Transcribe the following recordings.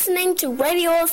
listening to Radio of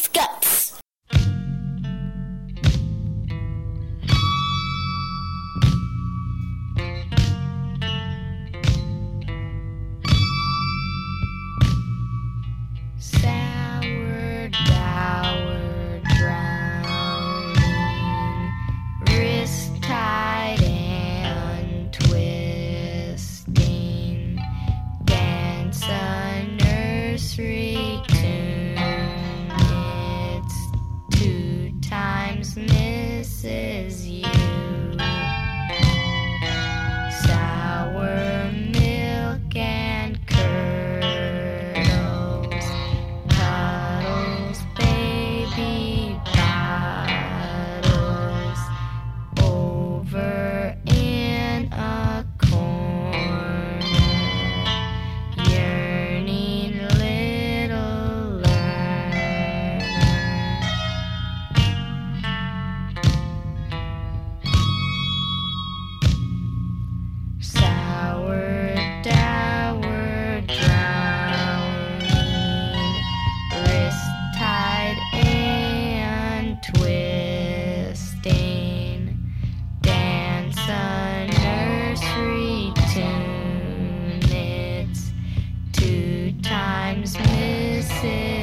Mrs.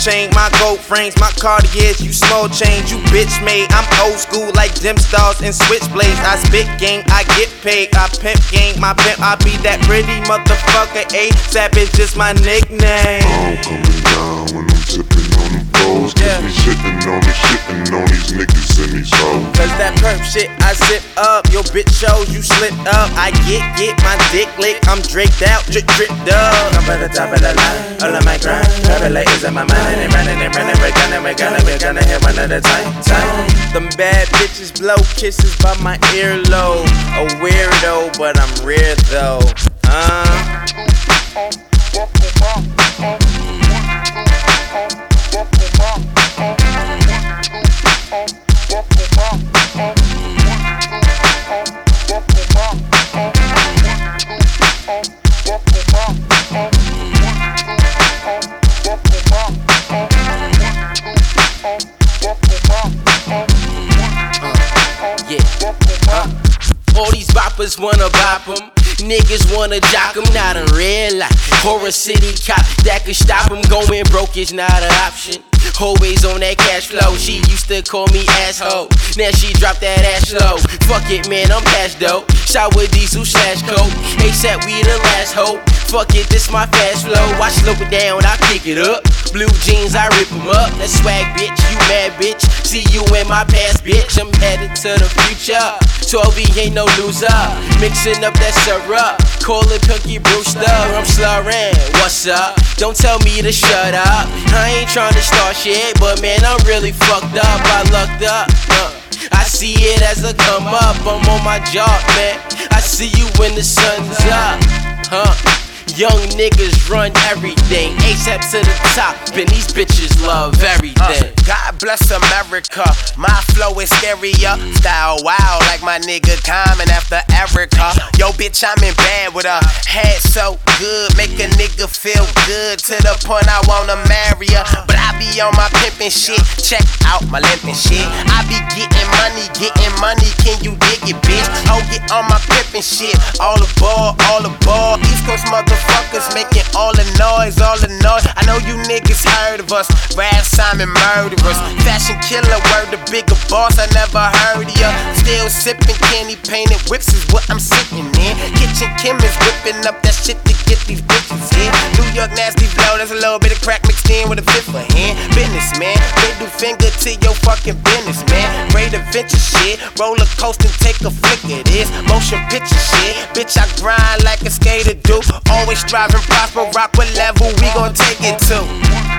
chain, my gold frames, my Cartiers, you small change, you bitch made. I'm old school like dim stars and switchblades. I spit game, I get paid. I pimp game, my pimp, I be that pretty motherfucker. A savage is my nickname. I'm coming down when I'm sipping on foes. Cause Yeah. we sitting on it, shitting on these niggas and these hoes. Cause that perp shit, I zip up. Your bitch shows you slipped up. I get, get my dick licked. I'm draped out, drip, drip, dub. I'm at the top of the line, all of my grind. Revelators in my mind, and running and running. We're gonna, we're gonna, we're gonna hit one at a time, time. Them bad bitches blow kisses by my earlobe. A weirdo, but I'm rare though. Uh. Niggas wanna jock 'em, not a real life. Horror city cop that could stop 'em. Going broke is not an option. Always on that cash flow. She used to call me asshole. Now she dropped that ass low. Fuck it, man, I'm past dope. Shower diesel slash coke. ASAP, we the last hope. Fuck it, this my fast flow. I slow it down, I pick it up. Blue jeans, I rip them up. That swag, bitch, you mad, bitch. See you in my past, bitch. I'm headed to the future. 12 ain't no loser. Mixing up that syrup. Call it Cookie Brewster. I'm slurring. What's up? Don't tell me to shut up. I ain't trying to start shit, but man, I'm really fucked up. I lucked up. Uh. I see it as a come up. I'm on my job, man. I see you when the sun's up. Huh? Young niggas run everything. ASAP to the top, and these bitches love everything. Uh. God bless America. My flow is scarier. Style wild like my nigga Common after Erykah. Yo, bitch, I'm in bed with her. Head so good, make a nigga feel good to the point I wanna marry her. But I be on my pimpin' shit. Check out my limpin' shit. I be getting money, getting money. Can you dig it, bitch? Oh, get on my pimpin' shit. All the aboard, all aboard. East Coast motherfuckers making all the noise, all the noise. I know you niggas heard of us. Rap Simon murderers. Fashion killer, word the bigger boss. I never heard of ya. Still sipping candy painted whips is what I'm sitting in. Kitchen is whipping up that shit to get these bitches in. New York nasty flow, there's a little bit of crack mixed in with a fifth of hand. Businessman, middle finger to your fucking business, man. Great adventure shit. Roller coaster, take a flick of this. Motion picture shit. Bitch, I grind like a skater do. Always striving, prosper, rock what level we gon' take it to.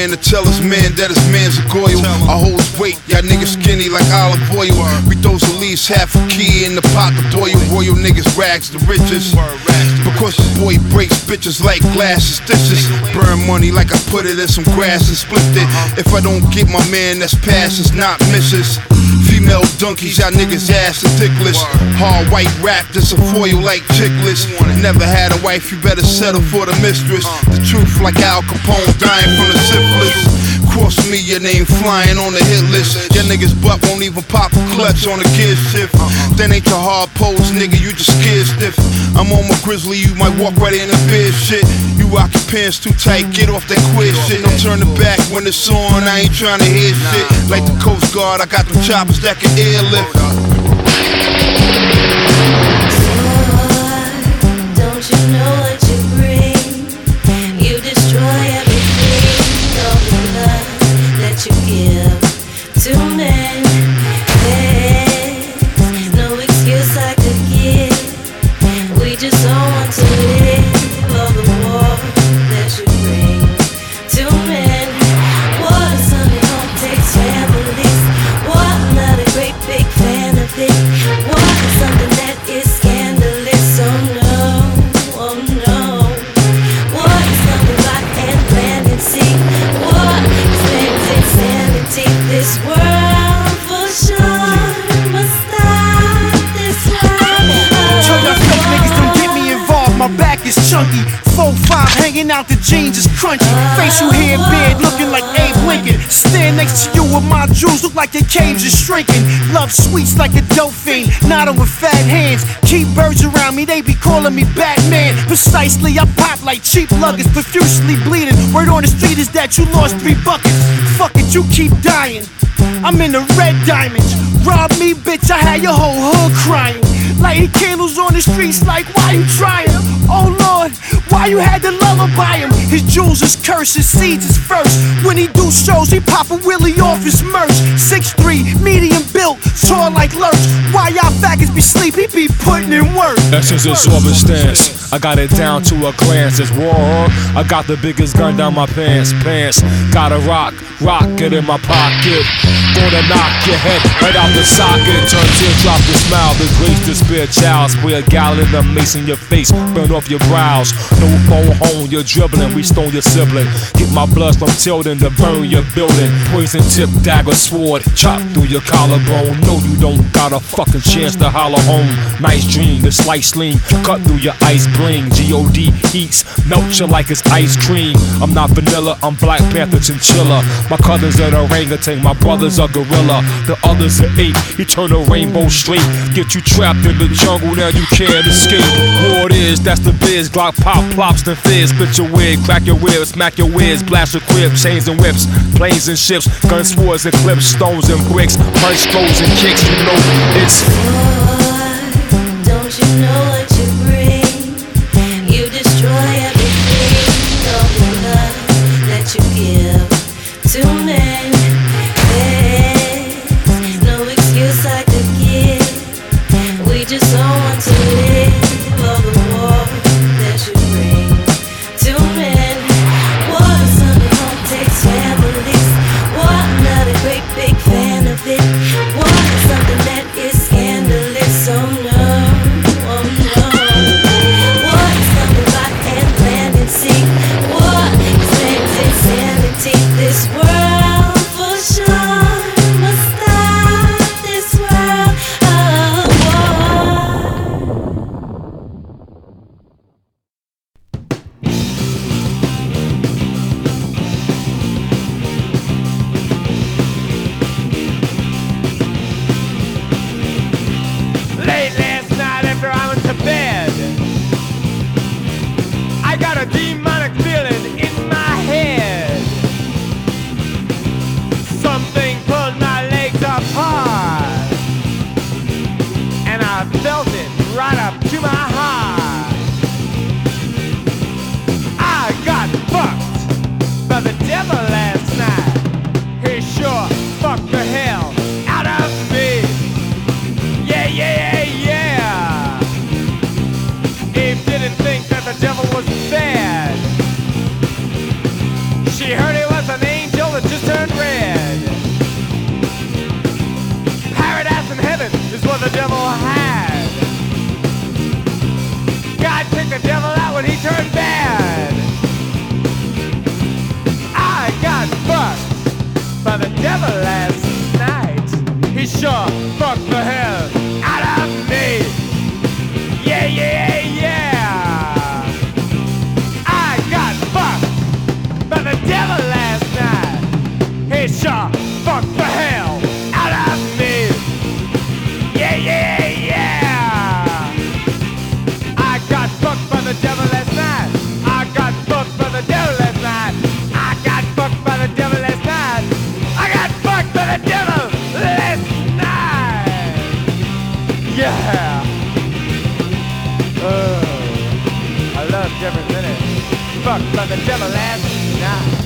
Man to tell his man that his man's a goyle. I hold his weight, y'all niggas skinny like olive oil. We throws at least half a key in the pocket, boy. Royal niggas rags the richest. This boy breaks bitches like glasses, stitches. Burn money like I put it in some grass and split it. If I don't get my man, that's passes, not misses. Female donkeys, y'all niggas ass ridiculous. Hard white rap, this a foil like Chiclets. Never had a wife, you better settle for the mistress. The truth like Al Capone dying from the syphilis. Cross me, your name flying on the hit list. Your niggas butt won't even pop a clutch on a gear shift. Then ain't your hard pose, nigga, you just scared stiff. I'm on my grizzly, you might walk right in the bed shit. You rock your pants too tight, get off that queer shit. Don't turn it back when it's on, I ain't trying to hear shit. Like the Coast Guard, I got them choppers that can airlift. Hanging out the jeans is crunchy. Facial hair beard looking like Abe Lincoln. Stand next to you with my jewels, look like your cage is shrinking. Love sweets like a dolphin, not with fat hands. Keep birds around me, they be calling me Batman. Precisely, I pop like cheap luggage, profusely bleeding. Word on the street is that you lost three buckets. Fuck it, you keep dying. I'm in the red diamonds. Rob me, bitch, I had your whole hood crying. Lighting candles on the streets, like, why you trying? Oh Lord, why you had to lullaby him? His jewels is cursed, his seeds is first. When he do shows, he pop a willy off his merch. 6'3, medium built, tall like lurch. Y'all faggots be be putting in work. Essence absorbing stance. I got it down to a glance. It's war. I got the biggest gun down my pants. Pants. Got a rock, rocket in my pocket. Gonna knock your head right out the socket. Turn teardrop to smile. The grace to spare child. Spray a gallon of mace in your face. Burn off your brows. No phone home. You're dribbling. We stone your sibling. Get my blood from tilting to burn your building. Poison tip, dagger, sword. Chop through your collarbone. No, you don't got a fucking chance to holler home. Nice dream. The slice lean. Cut through your ice bling. G-O-D heats. Melt you like it's ice cream. I'm not vanilla. I'm Black Panther chinchilla. My cousins are orangutan. My brothers are gorilla. The others are ape. He turn a rainbow straight. Get you trapped in the jungle. Now you can't escape. War it is. That's the biz. Glock pop plops and fizz. Split your wig. Crack your ribs. Smack your whiz. Blast your crib. Chains and whips. Planes and ships. Guns, swords and clips. Stones and bricks. Punch throws and kicks. You know it's. Don't you know what you Fucked by the devil last night.